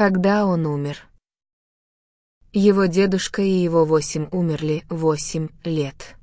Когда он умер? Его дедушка и его восемь умерли восемь лет.